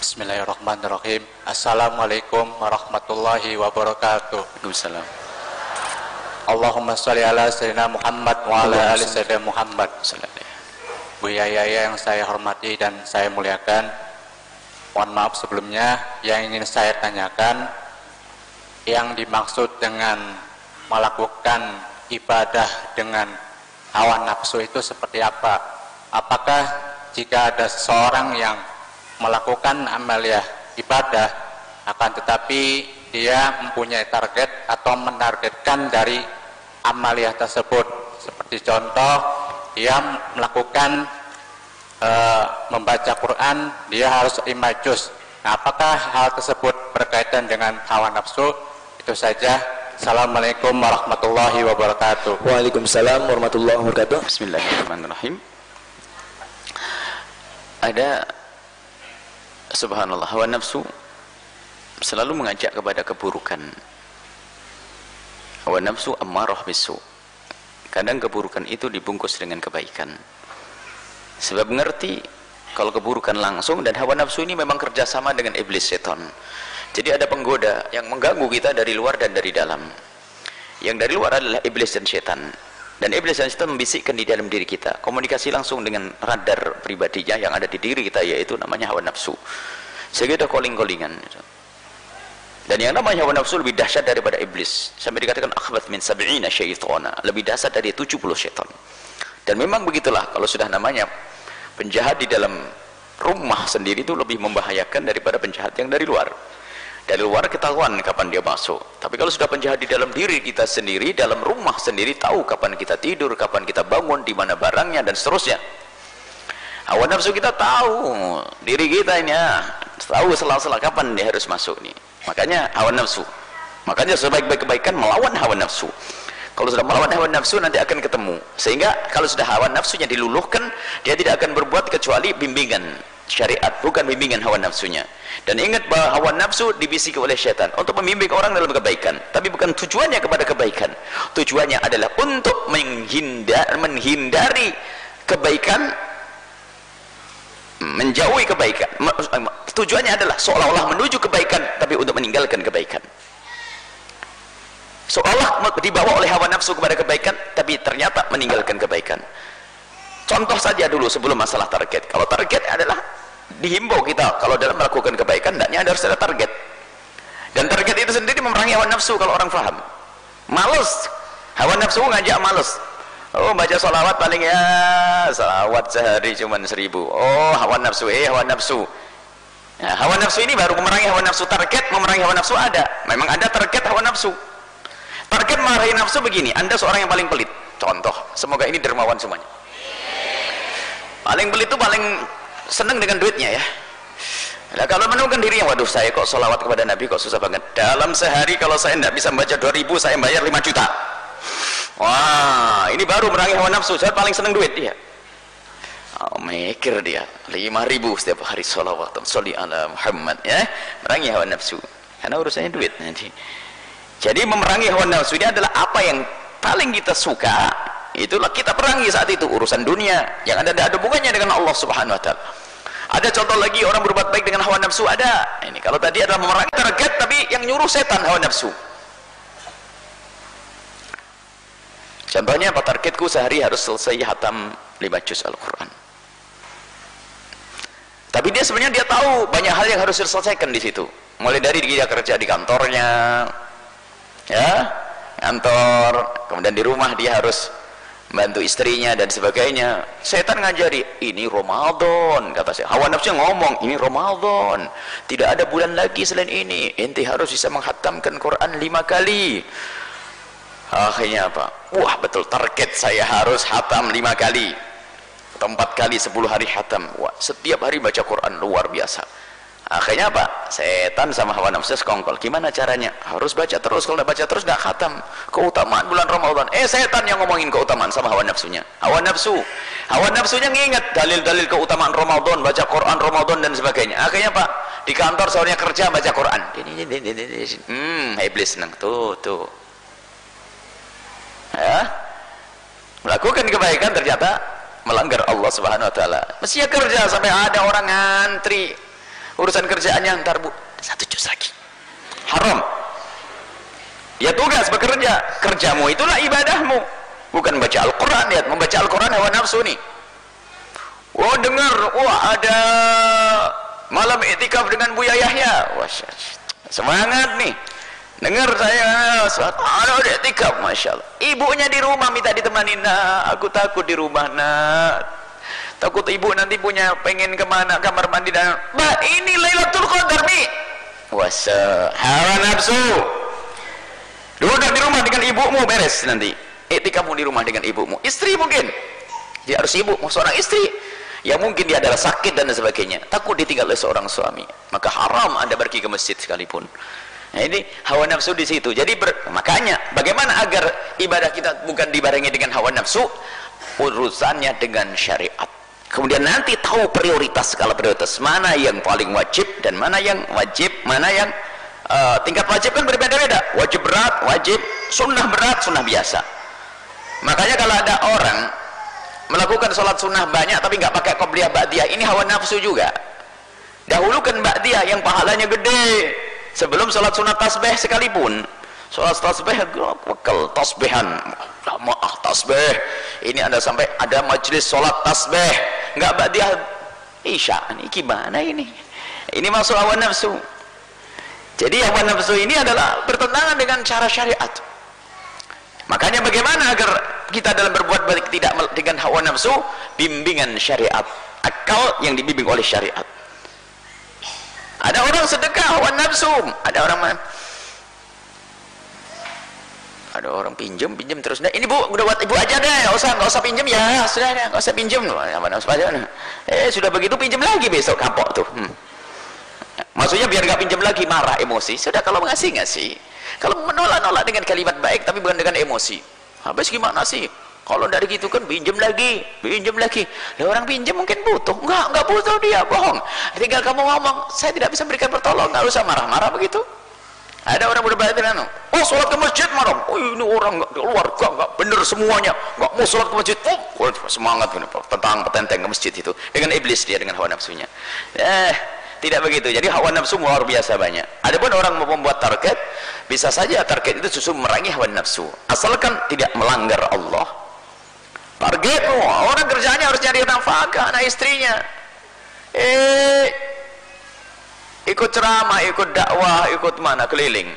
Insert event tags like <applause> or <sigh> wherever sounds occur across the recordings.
Bismillahirrahmanirrahim. Assalamualaikum warahmatullahi wabarakatuh. Waalaikumsalam. Allahumma sholli ala sayyidina Muhammad wa ala ali sayyidina Muhammad. Bu Yaya yang saya hormati dan saya muliakan. Mohon maaf sebelumnya yang ingin saya tanyakan yang dimaksud dengan melakukan ibadah dengan hawa nafsu itu seperti apa? Apakah jika ada seseorang yang melakukan amalia ibadah akan tetapi dia mempunyai target atau menargetkan dari amalia tersebut. Seperti contoh dia melakukan e, membaca Quran dia harus lima juz. Nah, apakah hal tersebut berkaitan dengan hawa nafsu? Itu saja. Assalamualaikum warahmatullahi wabarakatuh. Waalaikumsalam warahmatullahi wabarakatuh. Bismillahirrahmanirrahim. Ada subhanallah. Hawa nafsu selalu mengajak kepada keburukan. Hawa nafsu ammarah bisu. Kadang keburukan itu dibungkus dengan kebaikan. Sebab mengerti kalau keburukan langsung dan hawa nafsu ini memang kerjasama dengan iblis setan. Jadi ada penggoda yang mengganggu kita dari luar dan dari dalam. Yang dari luar adalah iblis dan setan dan iblis dan setan membisikkan di dalam diri kita. Komunikasi langsung dengan radar pribadinya yang ada di diri kita yaitu namanya hawa nafsu. Sehingga ada calling-callingan dan yang namanya hawa nafsu lebih dahsyat daripada iblis. Sampai dikatakan akhbat min sab'ina syaitana. Lebih dahsyat dari 70 syaitan. Dan memang begitulah kalau sudah namanya penjahat di dalam rumah sendiri itu lebih membahayakan daripada penjahat yang dari luar dari luar ketahuan kapan dia masuk. Tapi kalau sudah penjahat di dalam diri kita sendiri dalam rumah sendiri tahu kapan kita tidur kapan kita bangun di mana barangnya dan seterusnya. Hawa nafsu kita tahu diri kita ini ya tahu sela-sela kapan dia harus masuk nih. Makanya hawa nafsu. Makanya sebaik-baik kebaikan melawan hawa nafsu. Kalau sudah melawan hawa nafsu nanti akan ketemu. Sehingga kalau sudah hawa nafsunya diluluhkan dia tidak akan berbuat kecuali bimbingan syariat bukan bimbingan hawa nafsunya. Dan ingat bahwa hawa nafsu dibisiki oleh syaitan untuk membimbing orang dalam kebaikan. Tapi bukan tujuannya kepada kebaikan. Tujuannya adalah untuk menghindar, menghindari kebaikan menjauhi kebaikan. Tujuannya adalah seolah-olah menuju kebaikan tapi untuk meninggalkan kebaikan. Seolah dibawa oleh hawa nafsu kepada kebaikan tapi ternyata meninggalkan kebaikan. Contoh saja dulu sebelum masalah target. Kalau target adalah dihimbau kita kalau dalam melakukan kebaikan tidaknya harus ada target dan target itu sendiri memerangi hawa nafsu kalau orang faham males hawa nafsu ngajak males Oh baca salawat paling ya salawat sehari cuma seribu. Oh hawa nafsu eh hawa nafsu. Ya, hawa nafsu ini baru memerangi hawa nafsu target memerangi hawa nafsu ada. Memang ada target hawa nafsu. Target memerangi nafsu begini. Anda seorang yang paling pelit. Contoh. Semoga ini dermawan semuanya. Paling pelit itu paling senang dengan duitnya ya. Nah, kalau menemukan diri yang waduh saya kok salawat kepada Nabi kok susah banget. Dalam sehari kalau saya tidak bisa membaca 2000 saya bayar 5 juta. Wah ini baru merangi hawa nafsu. Saya paling senang duit dia. Oh, mikir dia. Lima ribu setiap hari salawat. Sholli ala Muhammad ya. Merangi hawa nafsu. Karena urusannya duit nanti. Jadi memerangi hawa nafsu ini adalah apa yang paling kita suka itulah kita perangi saat itu urusan dunia. Yang ada ada hubungannya dengan Allah subhanahu wa ta'ala. Ada contoh lagi orang berbuat baik dengan hawa nafsu ada. Ini kalau tadi adalah memerangi target tapi yang nyuruh setan hawa nafsu. Contohnya apa? Targetku sehari harus selesai hatam 5 juz Al-Quran. Tapi dia sebenarnya dia tahu banyak hal yang harus diselesaikan di situ. Mulai dari dia kerja di kantornya ya kantor kemudian di rumah dia harus bantu istrinya dan sebagainya. Setan ngajari ini Ramadan kata saya. Hawa nafsu ngomong ini Ramadan. Tidak ada bulan lagi selain ini. Inti harus bisa menghatamkan Quran lima kali. Akhirnya apa? Wah betul target saya harus hatam lima kali. Empat kali sepuluh hari hatam. Wah setiap hari baca Quran luar biasa akhirnya apa? Setan sama hawa nafsu sekongkol. Gimana caranya? Harus baca terus. Kalau baca terus gak khatam. Keutamaan bulan Ramadan. Eh setan yang ngomongin keutamaan sama hawa nafsunya. Hawa nafsu. Hawa nafsunya nginget dalil-dalil keutamaan Ramadan baca Quran Ramadan dan sebagainya. Akhirnya apa? Di kantor seorangnya kerja baca Quran. Hmm iblis senang tuh tuh. Ya melakukan kebaikan ternyata melanggar Allah subhanahu wa ta'ala. Mestinya kerja sampai ada orang ngantri urusan kerjaannya ntar bu. Satu juz lagi. Haram. Ya tugas bekerja. Kerjamu itulah ibadahmu. Bukan baca Al-Quran lihat. Membaca Al-Quran hawa nafsu nih. Oh dengar. Wah ada malam etikaf dengan Buya Yahya. Wah semangat nih. Dengar saya. Saat ada etikaf Masya Allah. Ibunya di rumah minta ditemani. Nak aku takut di rumah nak takut ibu nanti punya pengen ke mana kamar mandi dan mbak ini Lailatul Qadar nih wasa hawa nafsu. Duduk di rumah dengan ibumu beres nanti. Kamu di rumah dengan ibumu. Istri mungkin. Dia harus ibu seorang istri. Yang mungkin dia adalah sakit dan sebagainya. Takut ditinggal oleh seorang suami. Maka haram anda pergi ke masjid sekalipun. Nah ini hawa nafsu di situ. Jadi ber, makanya bagaimana agar ibadah kita bukan dibarengi dengan hawa nafsu? Urusannya dengan syariat kemudian nanti tahu prioritas skala prioritas. Mana yang paling wajib dan mana yang wajib mana yang uh, tingkat wajib kan berbeda-beda. Wajib berat wajib sunnah berat sunnah biasa. Makanya kalau ada orang melakukan sholat sunnah banyak tapi nggak pakai qobliyah ba'diyah ini hawa nafsu juga. Dahulukan ba'diyah yang pahalanya gede. Sebelum sholat sunnah tasbih sekalipun. Sholat tasbih bekal tasbihan. Maaf tasbih. Ini ada sampai ada majelis sholat tasbih nggak badiah isya ini gimana ini? Ini masuk hawa nafsu. Jadi hawa nafsu ini adalah bertentangan dengan cara syariat. Makanya bagaimana agar kita dalam berbuat baik tidak dengan hawa nafsu? Bimbingan syariat akal yang dibimbing oleh syariat. Ada orang sedekah hawa nafsu ada orang ada orang pinjam pinjam terus. Nah, ini bu udah buat ibu aja deh. Nggak usah nggak usah pinjam. Ya sudah nggak usah pinjam. Mana eh sudah begitu pinjam lagi besok kapok tuh. Hmm. maksudnya biar nggak pinjam lagi marah emosi. Sudah kalau ngasih ngasih. Kalau menolak nolak dengan kalimat baik tapi bukan dengan emosi. Habis gimana sih? Kalau dari gitu kan pinjam lagi pinjam lagi. Ya orang pinjam mungkin butuh. Enggak enggak butuh dia bohong. Tinggal kamu ngomong saya tidak bisa berikan pertolongan. Nggak usah marah-marah begitu ada orang berbatin anu oh sholat ke masjid malam oh ini orang nggak keluar gak, gak bener semuanya. Nggak mau sholat ke masjid. Oh semangat petang petenteng ke masjid itu. Dengan iblis dia dengan hawa nafsunya. Eh tidak begitu. Jadi hawa nafsu luar biasa banyak. Adapun orang mau membuat target bisa saja target itu susu merangi hawa nafsu. Asalkan tidak melanggar Allah. Targetmu orang kerjanya harus nyari nafkah anak istrinya. Eh ikut ceramah, ikut dakwah, ikut mana keliling.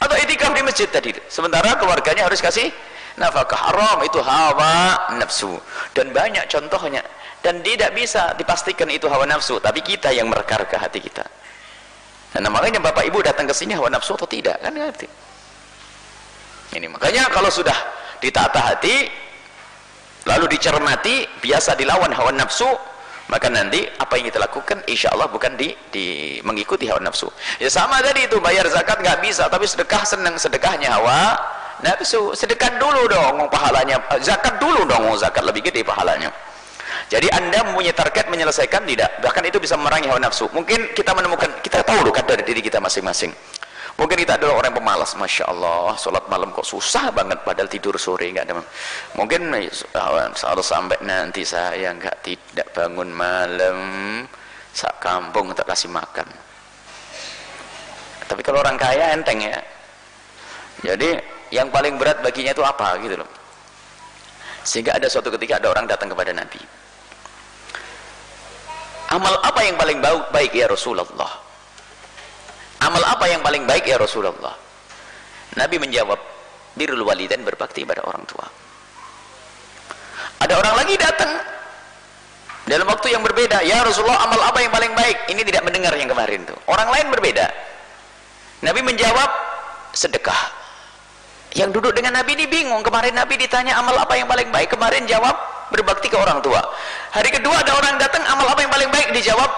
Atau itikaf di masjid tadi. Sementara keluarganya harus kasih nafkah. Haram itu hawa nafsu. Dan banyak contohnya. Dan tidak bisa dipastikan itu hawa nafsu. Tapi kita yang merekar-reka hati kita. Dan makanya bapak ibu datang ke sini hawa nafsu atau tidak? Kan ngerti. Ini makanya kalau sudah ditata hati lalu dicermati biasa dilawan hawa nafsu maka nanti apa yang kita lakukan insya Allah bukan di, di mengikuti hawa nafsu. Ya sama tadi itu bayar zakat nggak bisa tapi sedekah senang sedekahnya hawa nafsu. Sedekah dulu dong pahalanya zakat dulu dong zakat lebih gede pahalanya. Jadi anda mempunyai target menyelesaikan tidak? Bahkan itu bisa memerangi hawa nafsu. Mungkin kita menemukan kita tahu loh kadar diri kita masing-masing mungkin kita adalah orang pemalas Masya Allah. Sholat malam kok susah banget padahal tidur sore nggak ada mungkin harus sampai nanti saya nggak tidak bangun malam sak kampung tak kasih makan. Tapi kalau orang kaya enteng ya. Jadi yang paling berat baginya itu apa gitu loh. Sehingga ada suatu ketika ada orang datang kepada Nabi. Amal apa yang paling baik ya Rasulullah amal apa yang paling baik ya Rasulullah? Nabi menjawab birrul walidain berbakti pada orang tua. Ada orang lagi datang. Dalam waktu yang berbeda ya Rasulullah amal apa yang paling baik? Ini tidak mendengar yang kemarin tuh. Orang lain berbeda. Nabi menjawab sedekah. Yang duduk dengan Nabi ini bingung. Kemarin Nabi ditanya amal apa yang paling baik? Kemarin jawab berbakti ke orang tua. Hari kedua ada orang datang amal apa yang paling baik? Dijawab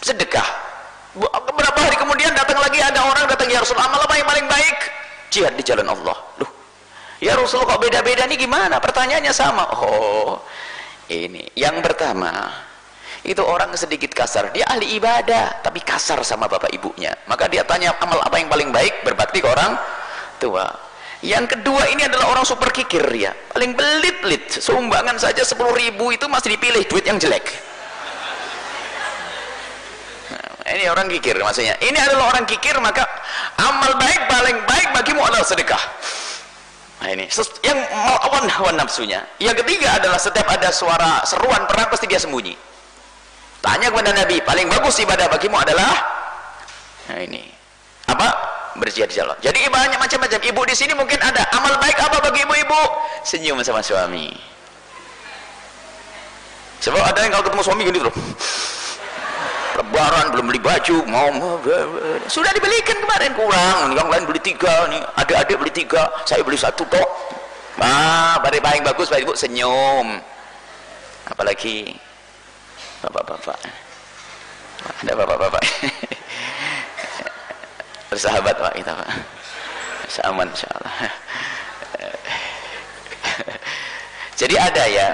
sedekah beberapa hari kemudian datang lagi ada orang datang ya Rasulullah amal apa yang paling baik? Jihad di jalan Allah. Loh ya Rasulullah kok beda-beda nih gimana? Pertanyaannya sama. Oh ini yang pertama itu orang sedikit kasar. Dia ahli ibadah tapi kasar sama bapak ibunya. Maka dia tanya amal apa yang paling baik? Berbakti ke orang tua. Yang kedua ini adalah orang super kikir ya paling belit-belit sumbangan saja 10 ribu itu masih dipilih duit yang jelek ini orang kikir maksudnya. Ini adalah orang kikir maka amal baik paling baik bagimu adalah sedekah. Nah ini. Yang melawan hawa nafsunya. Yang ketiga adalah setiap ada suara seruan perang pasti dia sembunyi. Tanya kepada Nabi paling bagus ibadah bagimu adalah? Nah ini. Apa? Berjihad di jalan. Jadi ibadahnya macam-macam. Ibu di sini mungkin ada amal baik apa bagi ibu-ibu? Senyum sama suami. Sebab ada yang kalau ketemu suami gini terus lebaran belum beli baju mau sudah dibelikan kemarin kurang. Yang lain beli tiga nih adik-adik beli tiga saya beli satu tok. Ah pada paling bagus pak ibu senyum. Apalagi bapak-bapak. Ada bapak-bapak. <laughs> Bersahabat pak kita pak. Aman insyaallah <laughs> jadi ada ya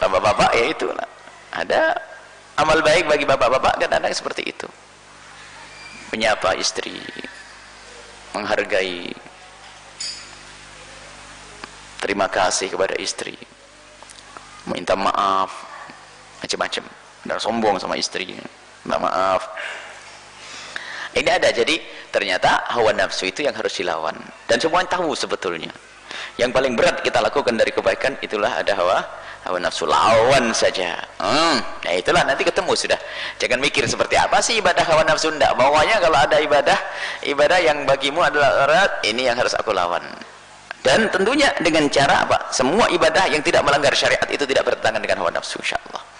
bapak-bapak ya itulah. Ada amal baik bagi bapak-bapak kadang-kadang seperti itu. Menyapa istri menghargai terima kasih kepada istri minta maaf macam-macam. Dan sombong sama istri minta maaf. Ini ada jadi ternyata hawa nafsu itu yang harus dilawan. Dan semuanya tahu sebetulnya. Yang paling berat kita lakukan dari kebaikan itulah ada hawa hawa nafsu lawan saja. Hmm, nah itulah nanti ketemu sudah. Jangan mikir seperti apa sih ibadah hawa nafsu. Enggak bawahnya kalau ada ibadah ibadah yang bagimu adalah erat ini yang harus aku lawan. Dan tentunya dengan cara apa? Semua ibadah yang tidak melanggar syariat itu tidak bertentangan dengan hawa nafsu insyaallah